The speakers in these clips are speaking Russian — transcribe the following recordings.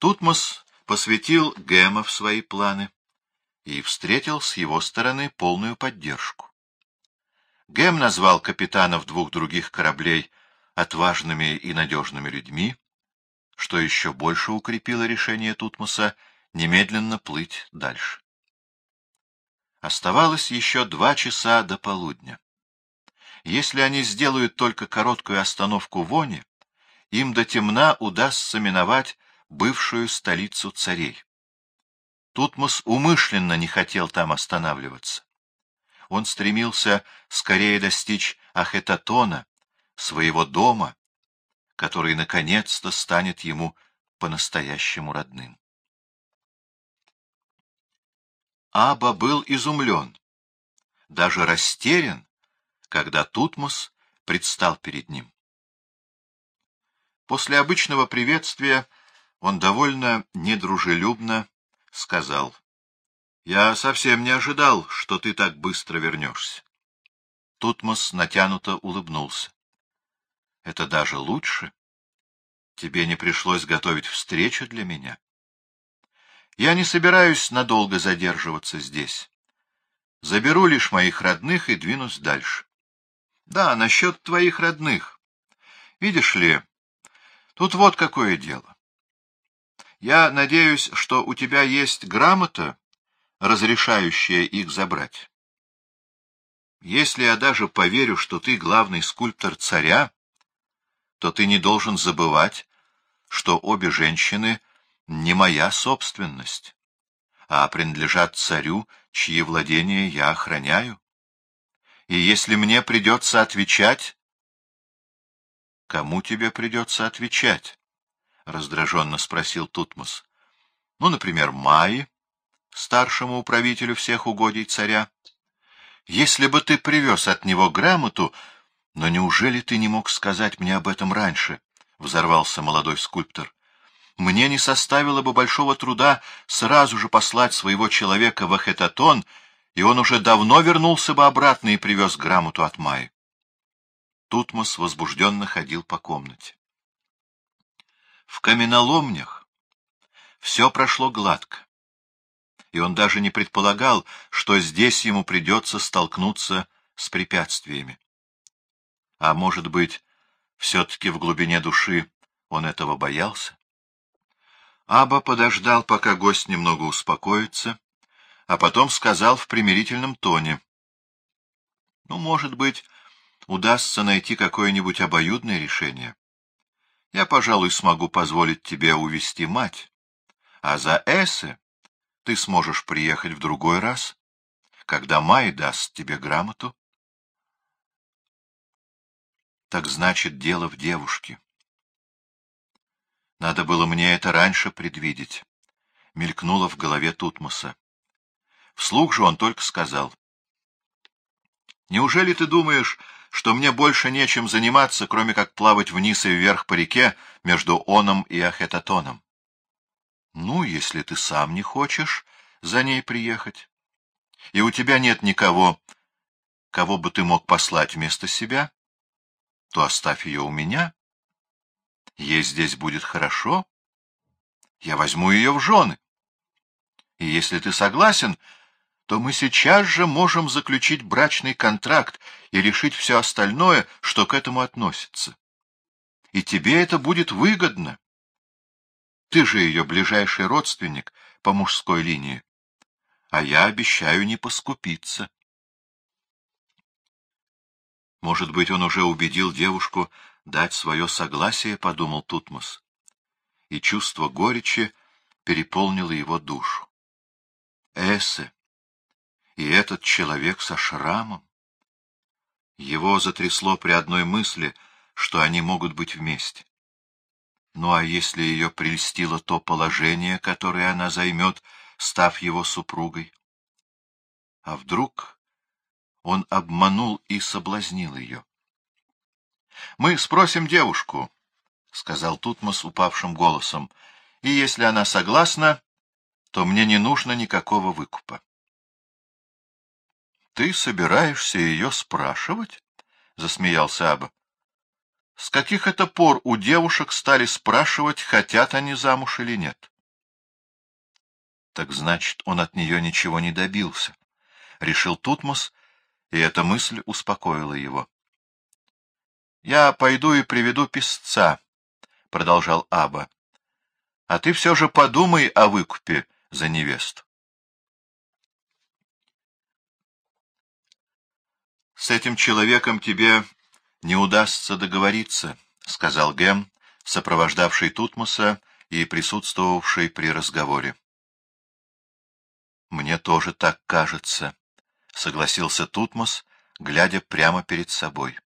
Тутмос посвятил Гэма в свои планы и встретил с его стороны полную поддержку. Гэм назвал капитанов двух других кораблей отважными и надежными людьми, что еще больше укрепило решение Тутмоса немедленно плыть дальше. Оставалось еще два часа до полудня. Если они сделают только короткую остановку в Оне, им до темна удастся миновать бывшую столицу царей. Тутмос умышленно не хотел там останавливаться. Он стремился скорее достичь Ахетатона, своего дома, который наконец-то станет ему по-настоящему родным. Аба был изумлен, даже растерян, когда Тутмос предстал перед ним. После обычного приветствия он довольно недружелюбно сказал, «Я совсем не ожидал, что ты так быстро вернешься». Тутмос натянуто улыбнулся. «Это даже лучше. Тебе не пришлось готовить встречу для меня. Я не собираюсь надолго задерживаться здесь. Заберу лишь моих родных и двинусь дальше. Да, насчет твоих родных. Видишь ли, тут вот какое дело. Я надеюсь, что у тебя есть грамота, разрешающая их забрать. Если я даже поверю, что ты главный скульптор царя, то ты не должен забывать, что обе женщины не моя собственность, а принадлежат царю, чьи владения я охраняю. И если мне придется отвечать... — Кому тебе придется отвечать? — раздраженно спросил Тутмос. — Ну, например, Майи, старшему управителю всех угодий царя. Если бы ты привез от него грамоту... Но неужели ты не мог сказать мне об этом раньше? — взорвался молодой скульптор. Мне не составило бы большого труда сразу же послать своего человека в Ахетатон, и он уже давно вернулся бы обратно и привез грамоту от Майи. Тутмос возбужденно ходил по комнате. В каменоломнях все прошло гладко, и он даже не предполагал, что здесь ему придется столкнуться с препятствиями. А может быть, все-таки в глубине души он этого боялся? Аба подождал, пока гость немного успокоится, а потом сказал в примирительном тоне. — Ну, может быть, удастся найти какое-нибудь обоюдное решение. Я, пожалуй, смогу позволить тебе увести мать, а за Эссе ты сможешь приехать в другой раз, когда Май даст тебе грамоту. Так значит, дело в девушке. Надо было мне это раньше предвидеть. Мелькнуло в голове Тутмоса. Вслух же он только сказал. Неужели ты думаешь, что мне больше нечем заниматься, кроме как плавать вниз и вверх по реке между Оном и Ахетатоном? Ну, если ты сам не хочешь за ней приехать, и у тебя нет никого, кого бы ты мог послать вместо себя, то оставь ее у меня. Ей здесь будет хорошо. Я возьму ее в жены. И если ты согласен, то мы сейчас же можем заключить брачный контракт и решить все остальное, что к этому относится. И тебе это будет выгодно. Ты же ее ближайший родственник по мужской линии, а я обещаю не поскупиться. Может быть, он уже убедил девушку дать свое согласие, — подумал Тутмос. И чувство горечи переполнило его душу. Эссе, и этот человек со шрамом. Его затрясло при одной мысли, что они могут быть вместе. Ну а если ее прельстило то положение, которое она займет, став его супругой? А вдруг он обманул и соблазнил ее? — Мы спросим девушку, — сказал Тутмос упавшим голосом, — и если она согласна, то мне не нужно никакого выкупа. — Ты собираешься ее спрашивать? — засмеялся Аба. — С каких это пор у девушек стали спрашивать, хотят они замуж или нет? так значит, он от нее ничего не добился. Решил Тутмос, и эта мысль успокоила его. — Я пойду и приведу писца, — продолжал Аба. — А ты все же подумай о выкупе за невесту. — С этим человеком тебе не удастся договориться, — сказал Гем, сопровождавший Тутмоса и присутствовавший при разговоре. — Мне тоже так кажется, — согласился Тутмос, глядя прямо перед собой.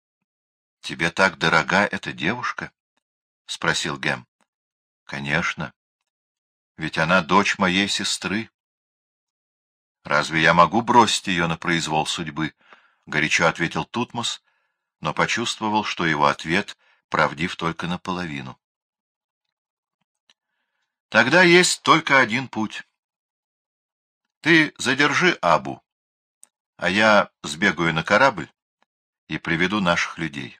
— Тебе так дорога эта девушка? — спросил Гем. — Конечно. Ведь она дочь моей сестры. — Разве я могу бросить ее на произвол судьбы? — горячо ответил Тутмос, но почувствовал, что его ответ правдив только наполовину. — Тогда есть только один путь. Ты задержи Абу, а я сбегаю на корабль и приведу наших людей.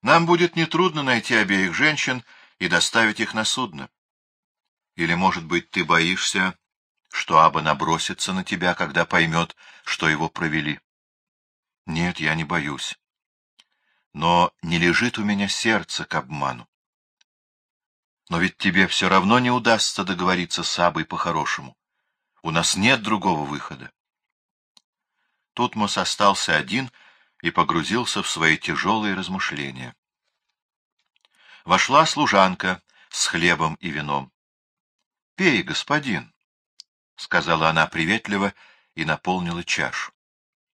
Нам будет нетрудно найти обеих женщин и доставить их на судно. Или, может быть, ты боишься, что Аба набросится на тебя, когда поймет, что его провели? Нет, я не боюсь. Но не лежит у меня сердце к обману. Но ведь тебе все равно не удастся договориться с Абой по-хорошему. У нас нет другого выхода. Тутмос остался один — и погрузился в свои тяжелые размышления. Вошла служанка с хлебом и вином. — Пей, господин, — сказала она приветливо и наполнила чашу.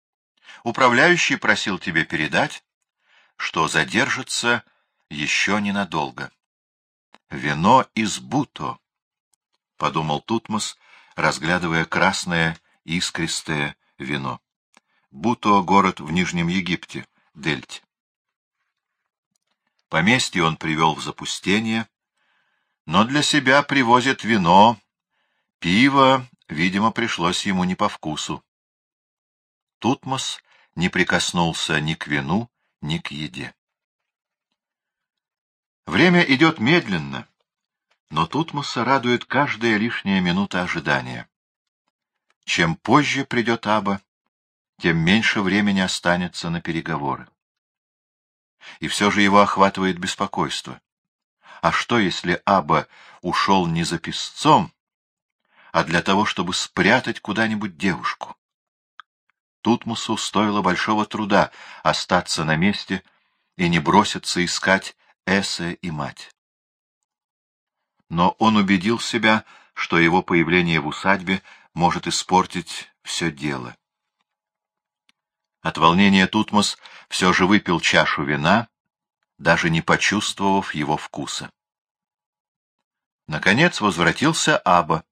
— Управляющий просил тебе передать, что задержится еще ненадолго. — Вино из Буто, — подумал Тутмос, разглядывая красное искристое вино. Буто — город в Нижнем Египте, Дельте. Поместье он привел в запустение, но для себя привозит вино, пиво, видимо, пришлось ему не по вкусу. Тутмос не прикоснулся ни к вину, ни к еде. Время идет медленно, но Тутмоса радует каждая лишняя минута ожидания. Чем позже придет Аба, тем меньше времени останется на переговоры. И все же его охватывает беспокойство. А что, если Аба ушел не за песцом, а для того, чтобы спрятать куда-нибудь девушку? Тутмусу стоило большого труда остаться на месте и не броситься искать Эссе и мать. Но он убедил себя, что его появление в усадьбе может испортить все дело. От волнения Тутмос все же выпил чашу вина, даже не почувствовав его вкуса. Наконец возвратился Аба.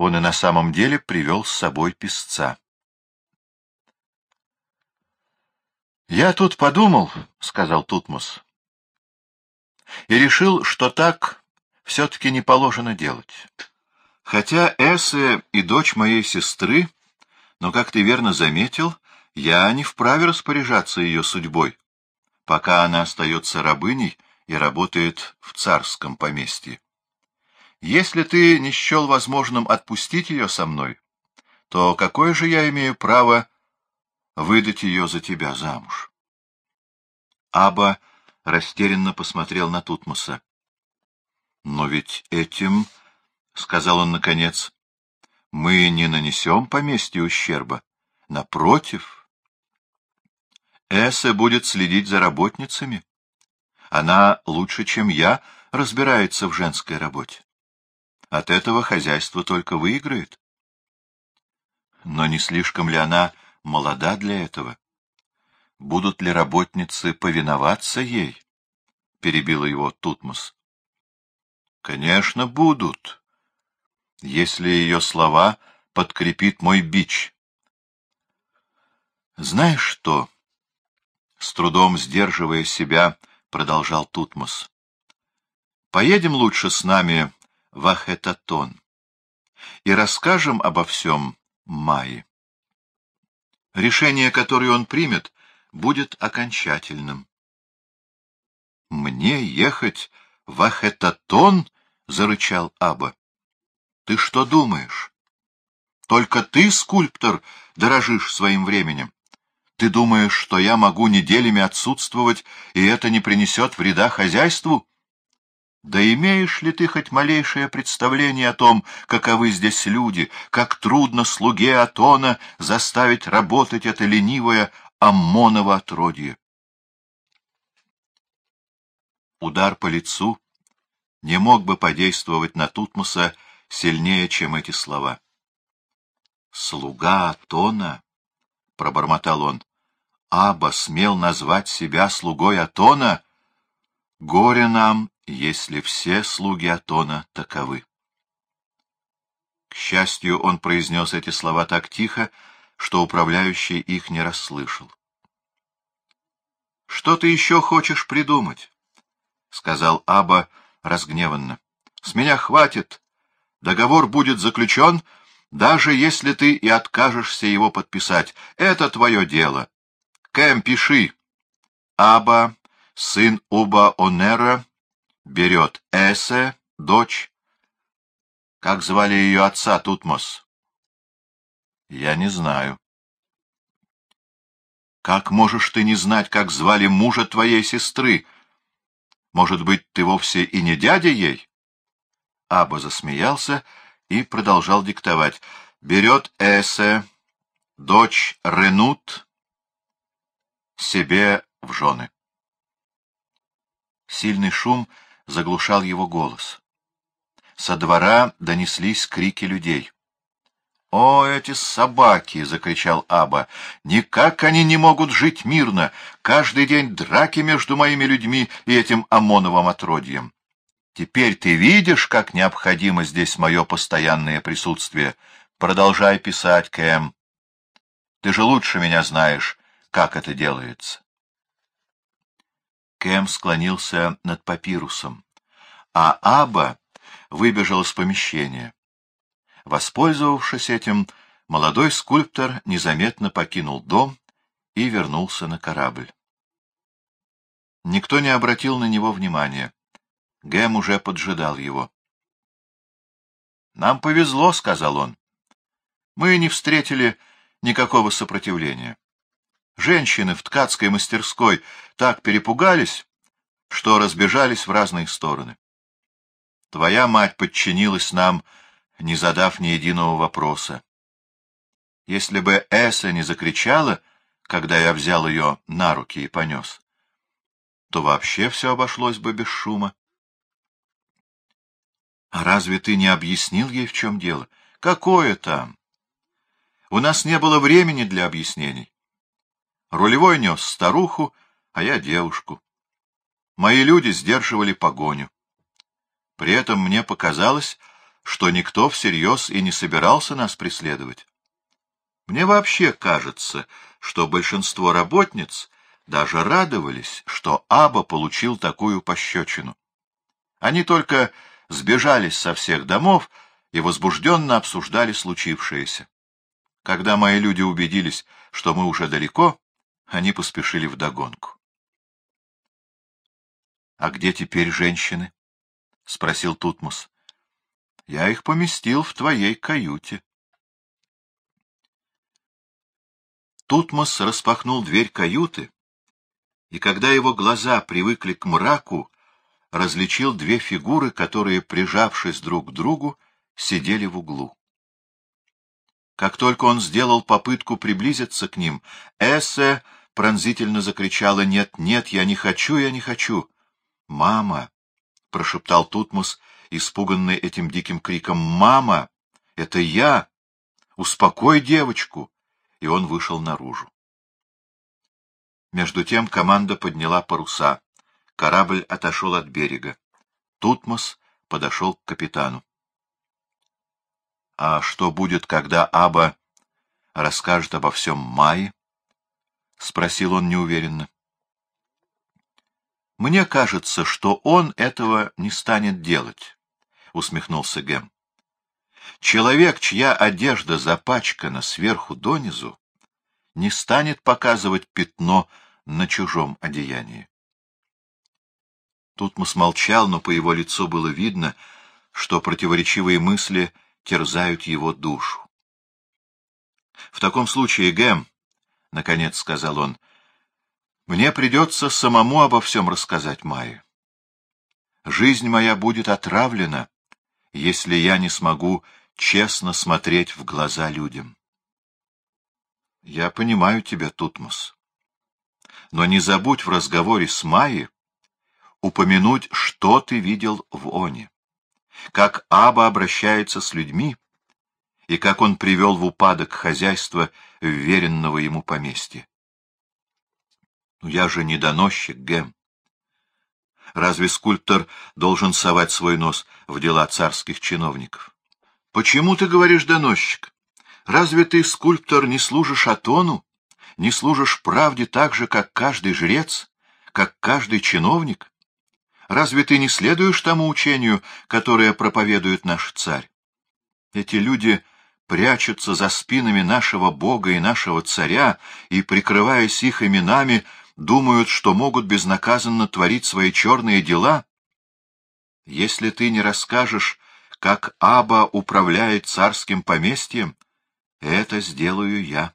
Он и на самом деле привел с собой песца. «Я тут подумал», — сказал Тутмос, — «и решил, что так все-таки не положено делать. Хотя Эссе и дочь моей сестры, но, как ты верно заметил, — я не вправе распоряжаться ее судьбой, пока она остается рабыней и работает в царском поместье. Если ты не счел возможным отпустить ее со мной, то какое же я имею право выдать ее за тебя замуж? Аба растерянно посмотрел на Тутмоса. — Но ведь этим, — сказал он наконец, — мы не нанесем поместью ущерба. Напротив, Эссе будет следить за работницами. Она лучше, чем я, разбирается в женской работе. От этого хозяйство только выиграет. Но не слишком ли она молода для этого? Будут ли работницы повиноваться ей? — перебила его Тутмос. — Конечно, будут, если ее слова подкрепит мой бич. — Знаешь что? — с трудом сдерживая себя, продолжал Тутмос. Поедем лучше с нами в Ахетатон и расскажем обо всем Майе. Решение, которое он примет, будет окончательным. — Мне ехать в Ахетатон? — зарычал Аба. Ты что думаешь? Только ты, скульптор, дорожишь своим временем. Ты думаешь, что я могу неделями отсутствовать, и это не принесет вреда хозяйству? Да имеешь ли ты хоть малейшее представление о том, каковы здесь люди, как трудно слуге Атона заставить работать это ленивое Аммоново отродье? Удар по лицу не мог бы подействовать на Тутмоса сильнее, чем эти слова. «Слуга Атона?» — пробормотал он. Аба смел назвать себя слугой Атона, горе нам, если все слуги Атона таковы. К счастью, он произнес эти слова так тихо, что управляющий их не расслышал. — Что ты еще хочешь придумать? — сказал Аба разгневанно. — С меня хватит. Договор будет заключен, даже если ты и откажешься его подписать. Это твое дело. Кэм, пиши. Аба, сын Уба Онера, берет Эсе, дочь. Как звали ее отца Тутмос? Я не знаю. Как можешь ты не знать, как звали мужа твоей сестры? Может быть, ты вовсе и не дядя ей? Аба засмеялся и продолжал диктовать. Берет Эсе, дочь Ренут, себе в жены. Сильный шум заглушал его голос. Со двора донеслись крики людей. — О, эти собаки! — закричал Аба. — Никак они не могут жить мирно! Каждый день драки между моими людьми и этим ОМОНовым отродьем. Теперь ты видишь, как необходимо здесь мое постоянное присутствие. Продолжай писать, Кэм. Ты же лучше меня знаешь, как это делается. Кэм склонился над папирусом, а Аба выбежал из помещения. Воспользовавшись этим, молодой скульптор незаметно покинул дом и вернулся на корабль. Никто не обратил на него внимания. Гэм уже поджидал его. «Нам повезло», — сказал он. «Мы не встретили никакого сопротивления. Женщины в ткацкой мастерской так перепугались, что разбежались в разные стороны. Твоя мать подчинилась нам, не задав ни единого вопроса. Если бы Эса не закричала, когда я взял ее на руки и понес, то вообще все обошлось бы без шума. А разве ты не объяснил ей, в чем дело? Какое там? У нас не было времени для объяснений. Рулевой нес старуху, а я девушку. Мои люди сдерживали погоню. При этом мне показалось, что никто всерьез и не собирался нас преследовать. Мне вообще кажется, что большинство работниц даже радовались, что Аба получил такую пощечину. Они только сбежались со всех домов и возбужденно обсуждали случившееся. Когда мои люди убедились, что мы уже далеко, они поспешили вдогонку. — А где теперь женщины? — спросил Тутмос. — Я их поместил в твоей каюте. Тутмос распахнул дверь каюты, и когда его глаза привыкли к мраку, различил две фигуры, которые, прижавшись друг к другу, сидели в углу. Как только он сделал попытку приблизиться к ним, Эссе пронзительно закричала «Нет, нет, я не хочу, я не хочу!» «Мама!» — прошептал Тутмос, испуганный этим диким криком. «Мама! Это я! Успокой девочку!» И он вышел наружу. Между тем команда подняла паруса. Корабль отошел от берега. Тутмос подошел к капитану. — А что будет, когда Аба расскажет обо всем Майе? — спросил он неуверенно. — Мне кажется, что он этого не станет делать, — усмехнулся Гэм. Человек, чья одежда запачкана сверху донизу, не станет показывать пятно на чужом одеянии. Тут мы смолчал, но по его лицу было видно, что противоречивые мысли терзают его душу. — В таком случае, Гэм, — наконец сказал он, — мне придется самому обо всем рассказать Майе. Жизнь моя будет отравлена, если я не смогу честно смотреть в глаза людям. Я понимаю тебя, Тутмос. Но не забудь в разговоре с Майей упомянуть, что ты видел в Оне, как Аба обращается с людьми и как он привел в упадок хозяйство вверенного ему поместья. Ну, я же не доносчик, Гэм. Разве скульптор должен совать свой нос в дела царских чиновников? Почему ты говоришь доносчик? Разве ты, скульптор, не служишь Атону, не служишь правде так же, как каждый жрец, как каждый чиновник? Разве ты не следуешь тому учению, которое проповедует наш царь? Эти люди прячутся за спинами нашего Бога и нашего царя и, прикрываясь их именами, думают, что могут безнаказанно творить свои черные дела? Если ты не расскажешь, как Аба управляет царским поместьем, это сделаю я.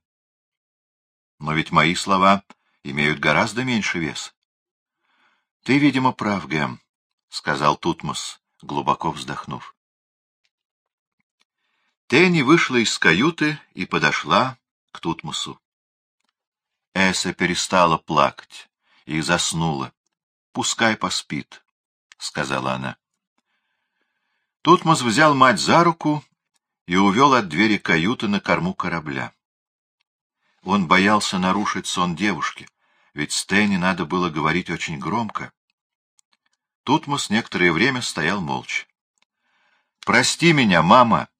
Но ведь мои слова имеют гораздо меньше вес. — Ты, видимо, прав, Гэм, — сказал Тутмос, глубоко вздохнув. Тенни вышла из каюты и подошла к Тутмосу. Эса перестала плакать и заснула. — Пускай поспит, — сказала она. Тутмос взял мать за руку и увел от двери каюты на корму корабля. Он боялся нарушить сон девушки, ведь Стэнни надо было говорить очень громко. Тутмос некоторое время стоял молча. — Прости меня, мама, —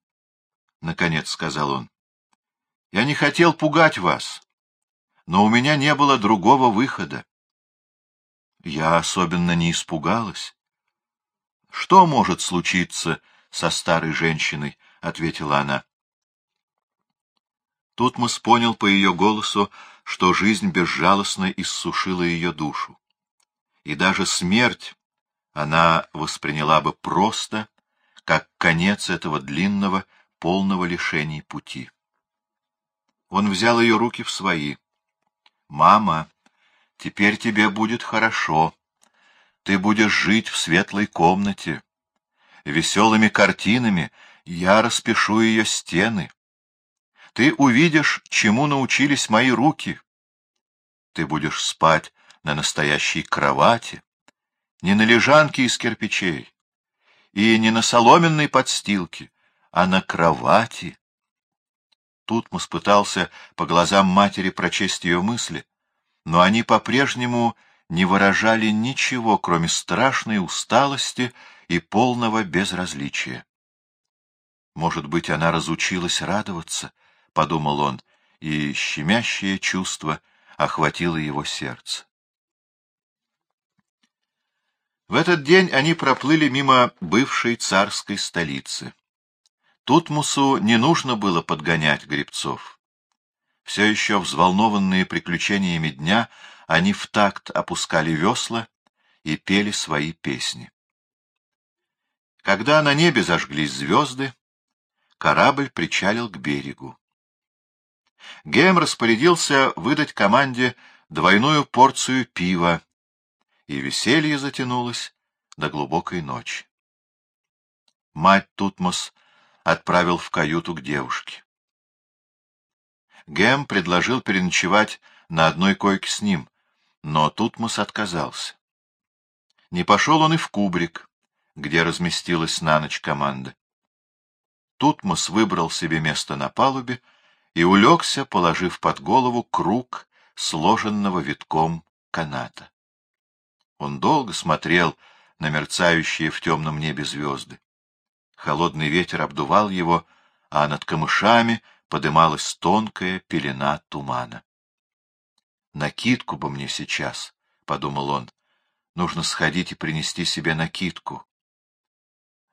наконец сказал он. — Я не хотел пугать вас, но у меня не было другого выхода. Я особенно не испугалась. Что может случиться со старой женщиной, — ответила она. Тутмос понял по ее голосу, что жизнь безжалостно иссушила ее душу. И даже смерть она восприняла бы просто, как конец этого длинного, полного лишений пути. Он взял ее руки в свои. — Мама, теперь тебе будет хорошо. Ты будешь жить в светлой комнате. Веселыми картинами я распишу ее стены. Ты увидишь, чему научились мои руки. Ты будешь спать на настоящей кровати, не на лежанке из кирпичей и не на соломенной подстилке, а на кровати. Тутмос пытался по глазам матери прочесть ее мысли, но они по-прежнему не выражали ничего, кроме страшной усталости и полного безразличия. Может быть, она разучилась радоваться, — подумал он, и щемящее чувство охватило его сердце. В этот день они проплыли мимо бывшей царской столицы. Тутмусу не нужно было подгонять гребцов. Все еще взволнованные приключениями дня, они в такт опускали весла и пели свои песни. Когда на небе зажглись звезды, корабль причалил к берегу. Гем распорядился выдать команде двойную порцию пива, и веселье затянулось до глубокой ночи. Мать Тутмос отправил в каюту к девушке. Гем предложил переночевать на одной койке с ним, но Тутмос отказался. Не пошел он и в кубрик, где разместилась на ночь команда. Тутмос выбрал себе место на палубе и улегся, положив под голову круг сложенного витком каната. Он долго смотрел на мерцающие в темном небе звезды. Холодный ветер обдувал его, а над камышами подымалась тонкая пелена тумана. «Накидку бы мне сейчас», — подумал он, — «нужно сходить и принести себе накидку».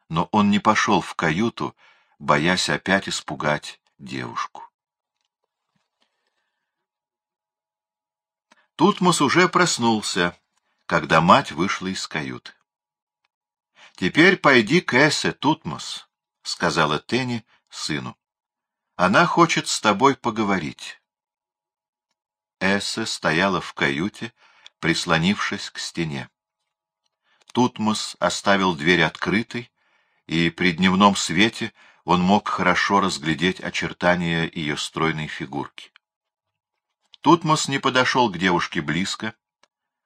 Но он не пошел в каюту, боясь опять испугать девушку. Тутмос уже проснулся, когда мать вышла из каюты. — Теперь пойди к Эссе, Тутмос, — сказала Тенни сыну. — Она хочет с тобой поговорить. Эссе стояла в каюте, прислонившись к стене. Тутмос оставил дверь открытой, и при дневном свете он мог хорошо разглядеть очертания ее стройной фигурки. Тутмос не подошел к девушке близко.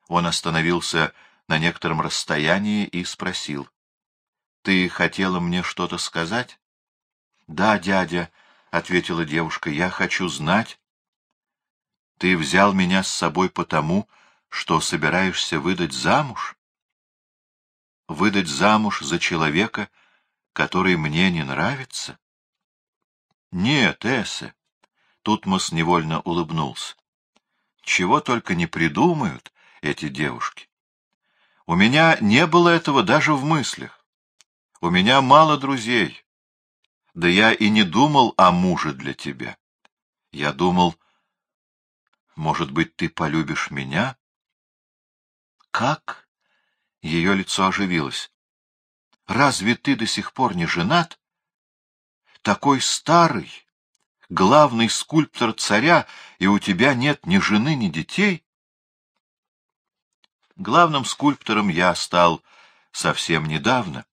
Он остановился на некотором расстоянии и спросил. — Ты хотела мне что-то сказать? — Да, дядя, — ответила девушка, — я хочу знать. — Ты взял меня с собой потому, что собираешься выдать замуж? — Выдать замуж за человека, который мне не нравится? — Нет, Эссе. Тутмос невольно улыбнулся. Чего только не придумают эти девушки. У меня не было этого даже в мыслях. У меня мало друзей. Да я и не думал о муже для тебя. Я думал, может быть, ты полюбишь меня? Как? Ее лицо оживилось. Разве ты до сих пор не женат? Такой старый, главный скульптор царя, и у тебя нет ни жены, ни детей? Главным скульптором я стал совсем недавно.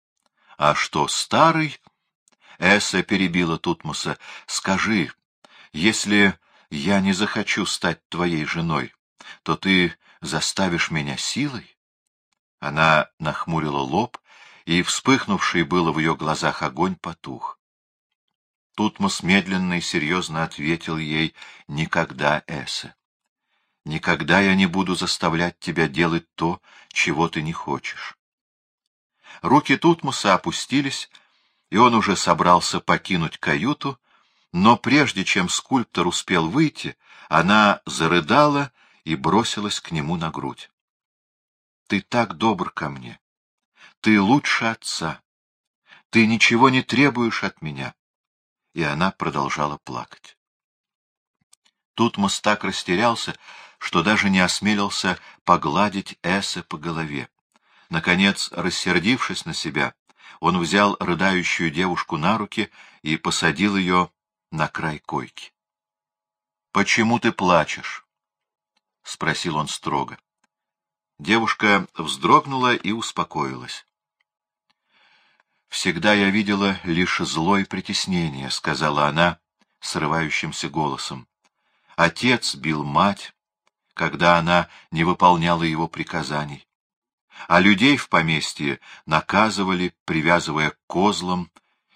А что, старый? Эсса перебила Тутмоса. Скажи, если я не захочу стать твоей женой, то ты заставишь меня силой? Она нахмурила лоб, и вспыхнувший было в ее глазах огонь потух. Тутмос медленно и серьезно ответил ей «Никогда, Эссе. Никогда я не буду заставлять тебя делать то, чего ты не хочешь». Руки Тутмоса опустились, и он уже собрался покинуть каюту, но прежде чем скульптор успел выйти, она зарыдала и бросилась к нему на грудь. — Ты так добр ко мне. Ты лучше отца. Ты ничего не требуешь от меня и она продолжала плакать. Тутмос так растерялся, что даже не осмелился погладить Эссе по голове. Наконец, рассердившись на себя, он взял рыдающую девушку на руки и посадил ее на край койки. — Почему ты плачешь? — спросил он строго. Девушка вздрогнула и успокоилась. «Всегда я видела лишь зло и притеснение», — сказала она срывающимся голосом. «Отец бил мать, когда она не выполняла его приказаний, а людей в поместье наказывали, привязывая к козлам,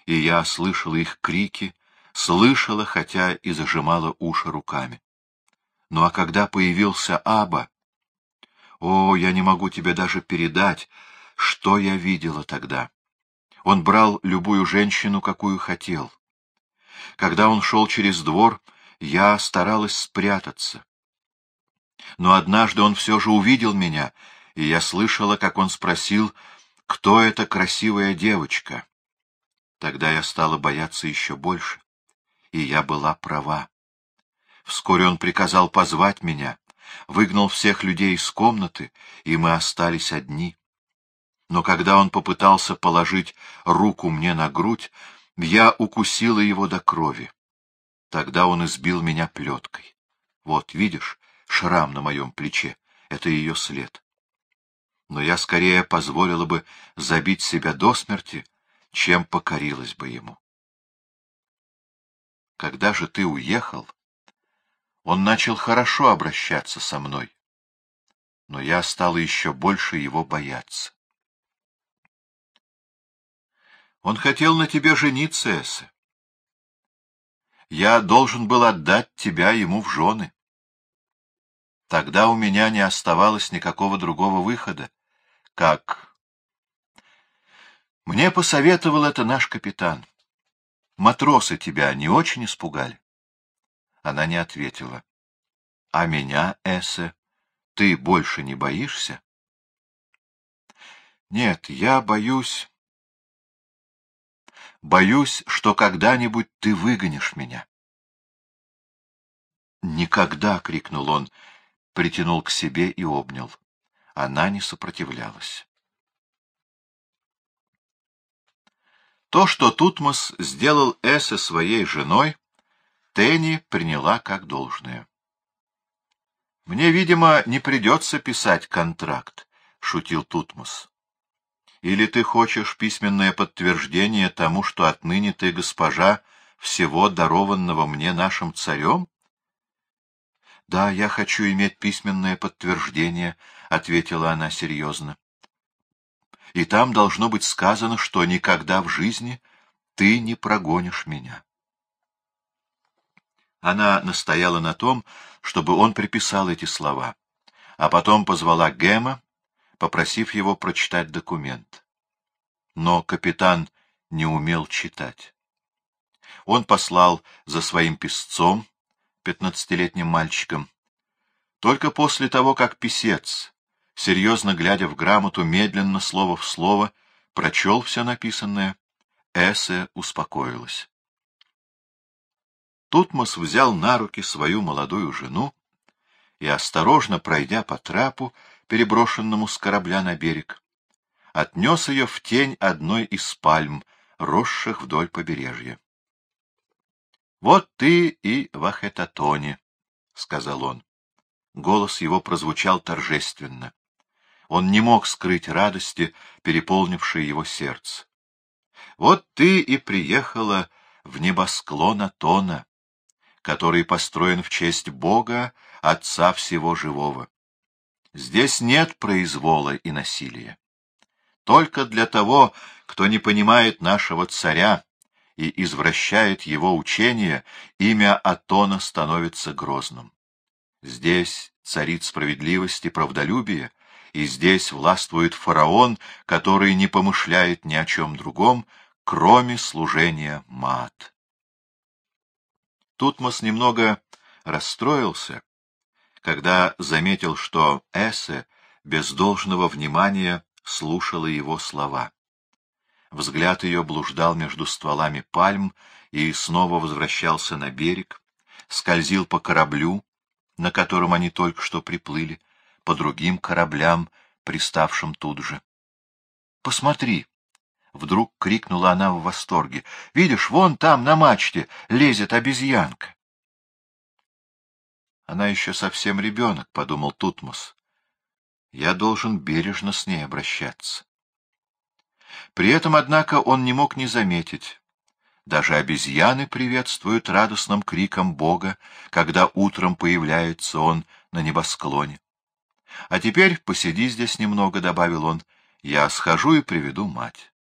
и я слышала их крики, слышала, хотя и зажимала уши руками. Ну а когда появился Аба, о, я не могу тебе даже передать, что я видела тогда. Он брал любую женщину, какую хотел. Когда он шел через двор, я старалась спрятаться. Но однажды он все же увидел меня, и я слышала, как он спросил, кто эта красивая девочка. Тогда я стала бояться еще больше, и я была права. Вскоре он приказал позвать меня, выгнал всех людей из комнаты, и мы остались одни но когда он попытался положить руку мне на грудь, я укусила его до крови. Тогда он избил меня плеткой. Вот, видишь, шрам на моем плече — это ее след. Но я скорее позволила бы забить себя до смерти, чем покорилась бы ему. Когда же ты уехал, он начал хорошо обращаться со мной, но я стала еще больше его бояться. Он хотел на тебе жениться, Эссе. Я должен был отдать тебя ему в жены. Тогда у меня не оставалось никакого другого выхода, как... Мне посоветовал это наш капитан. Матросы тебя не очень испугали? Она не ответила. — А меня, Эссе, ты больше не боишься? — Нет, я боюсь... Боюсь, что когда-нибудь ты выгонишь меня. «Никогда!» — крикнул он, притянул к себе и обнял. Она не сопротивлялась. То, что Тутмос сделал Эссе своей женой, Тенни приняла как должное. «Мне, видимо, не придется писать контракт», — шутил Тутмос. «Или ты хочешь письменное подтверждение тому, что отныне ты госпожа всего дарованного мне нашим царем?» «Да, я хочу иметь письменное подтверждение», — ответила она серьезно. «И там должно быть сказано, что никогда в жизни ты не прогонишь меня». Она настояла на том, чтобы он приписал эти слова, а потом позвала Гэма, попросив его прочитать документ. Но капитан не умел читать. Он послал за своим писцом, пятнадцатилетним мальчиком. Только после того, как писец, серьезно глядя в грамоту, медленно, слово в слово, прочел все написанное, Эссе успокоилась. Тутмос взял на руки свою молодую жену и, осторожно пройдя по трапу, переброшенному с корабля на берег, отнес ее в тень одной из пальм, росших вдоль побережья. — Вот ты и в Ахетатоне, — сказал он. Голос его прозвучал торжественно. Он не мог скрыть радости, переполнившей его сердце. — Вот ты и приехала в небосклон Атона, который построен в честь Бога, Отца всего живого. Здесь нет произвола и насилия. Только для того, кто не понимает нашего царя и извращает его учение, имя Атона становится грозным. Здесь царит справедливость и правдолюбие, и здесь властвует фараон, который не помышляет ни о чем другом, кроме служения мат. Тутмос немного расстроился, когда заметил, что Эссе без должного внимания слушала его слова. Взгляд ее блуждал между стволами пальм и снова возвращался на берег, скользил по кораблю, на котором они только что приплыли, по другим кораблям, приставшим тут же. — Посмотри! — вдруг крикнула она в восторге. — Видишь, вон там, на мачте, лезет обезьянка. Она еще совсем ребенок, — подумал Тутмос. Я должен бережно с ней обращаться. При этом, однако, он не мог не заметить. Даже обезьяны приветствуют радостным криком Бога, когда утром появляется он на небосклоне. — А теперь посиди здесь немного, — добавил он, — я схожу и приведу мать.